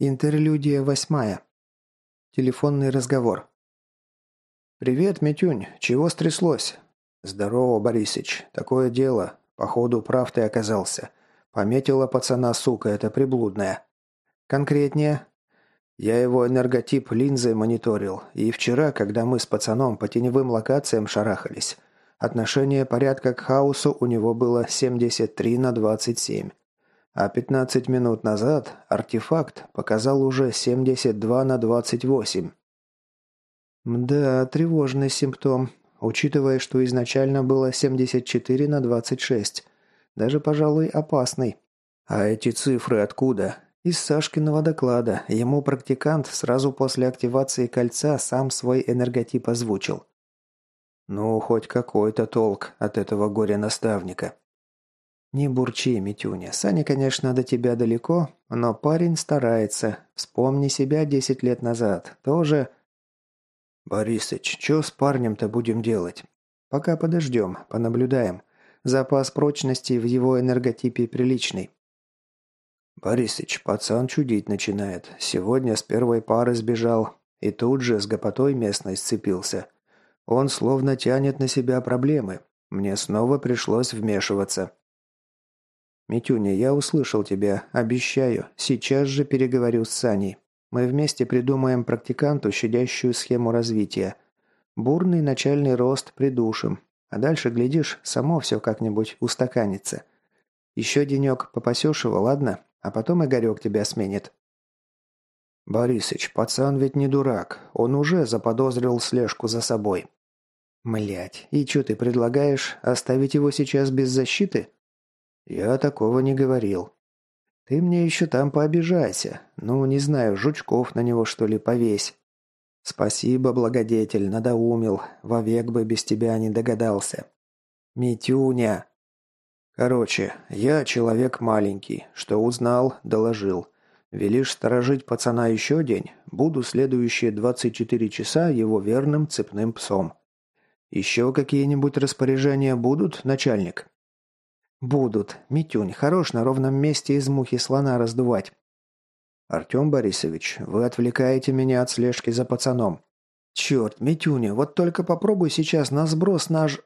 Интерлюдия восьмая. Телефонный разговор. «Привет, Митюнь. Чего стряслось?» «Здорово, Борисыч. Такое дело. Походу, прав ты оказался. Пометила пацана, сука, это приблудная». «Конкретнее?» «Я его энерготип линзой мониторил. И вчера, когда мы с пацаном по теневым локациям шарахались, отношение порядка к хаосу у него было 73 на 27. А 15 минут назад артефакт показал уже 72 на 28. Да, тревожный симптом, учитывая, что изначально было 74 на 26. Даже, пожалуй, опасный. А эти цифры откуда? Из Сашкиного доклада. Ему практикант сразу после активации кольца сам свой энерготип озвучил. Ну, хоть какой-то толк от этого горя-наставника. «Не бурчи, Митюня. Саня, конечно, до тебя далеко, но парень старается. Вспомни себя десять лет назад. Тоже...» «Борисыч, что с парнем-то будем делать?» «Пока подождем, понаблюдаем. Запас прочности в его энерготипе приличный». «Борисыч, пацан чудить начинает. Сегодня с первой пары сбежал. И тут же с гопотой местной сцепился. Он словно тянет на себя проблемы. Мне снова пришлось вмешиваться». «Митюня, я услышал тебя. Обещаю. Сейчас же переговорю с Саней. Мы вместе придумаем практиканту щадящую схему развития. Бурный начальный рост придушим. А дальше, глядишь, само все как-нибудь устаканится. Еще денек попасешь его, ладно? А потом Игорек тебя сменит». «Борисыч, пацан ведь не дурак. Он уже заподозрил слежку за собой». «Млять, и что ты предлагаешь? Оставить его сейчас без защиты?» «Я такого не говорил». «Ты мне еще там пообижайся. Ну, не знаю, жучков на него, что ли, повесь». «Спасибо, благодетель, надоумил. Вовек бы без тебя не догадался». «Митюня!» «Короче, я человек маленький. Что узнал, доложил. Велишь сторожить пацана еще день, буду следующие 24 часа его верным цепным псом. Еще какие-нибудь распоряжения будут, начальник?» «Будут. Митюнь, хорош на ровном месте из мухи слона раздувать». «Артем Борисович, вы отвлекаете меня от слежки за пацаном». «Черт, Митюня, вот только попробуй сейчас на сброс наш...»